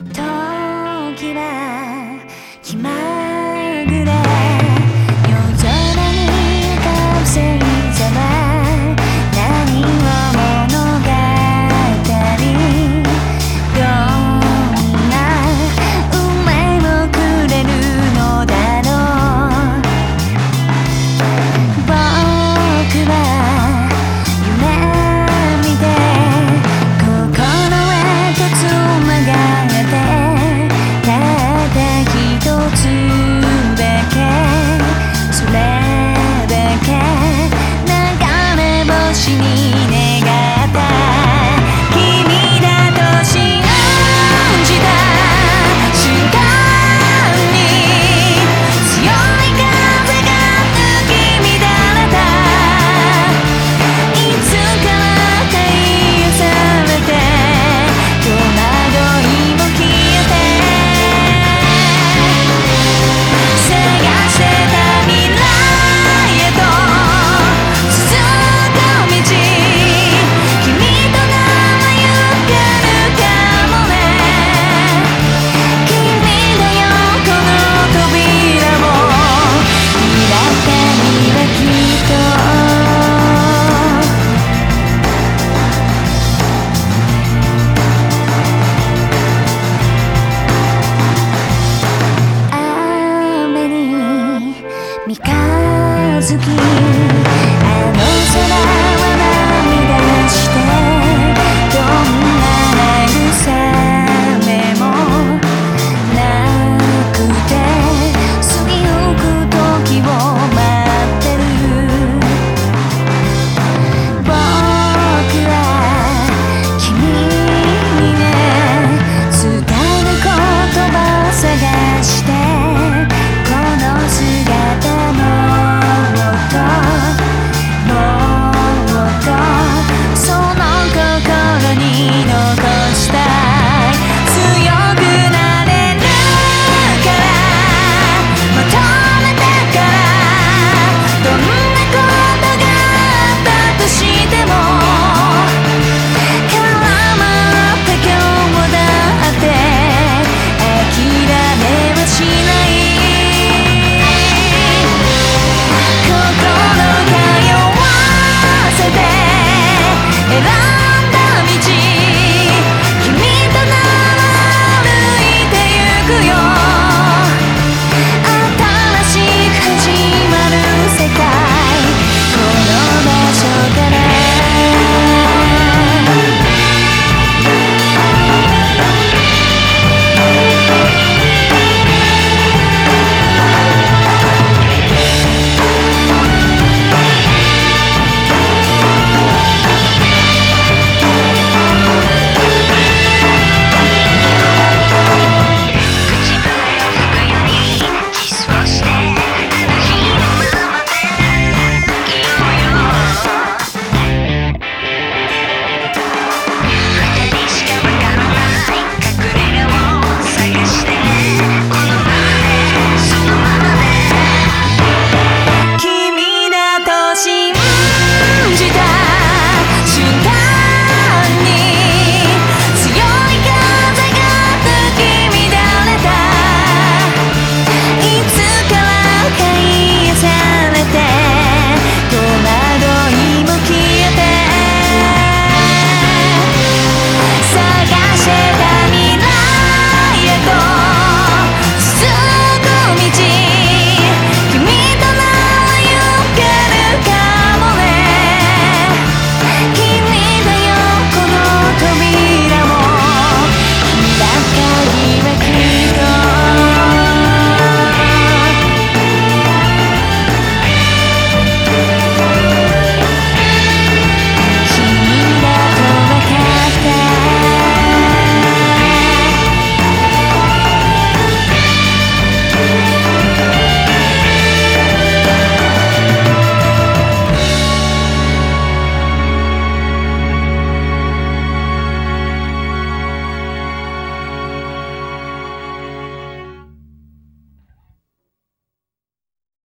時は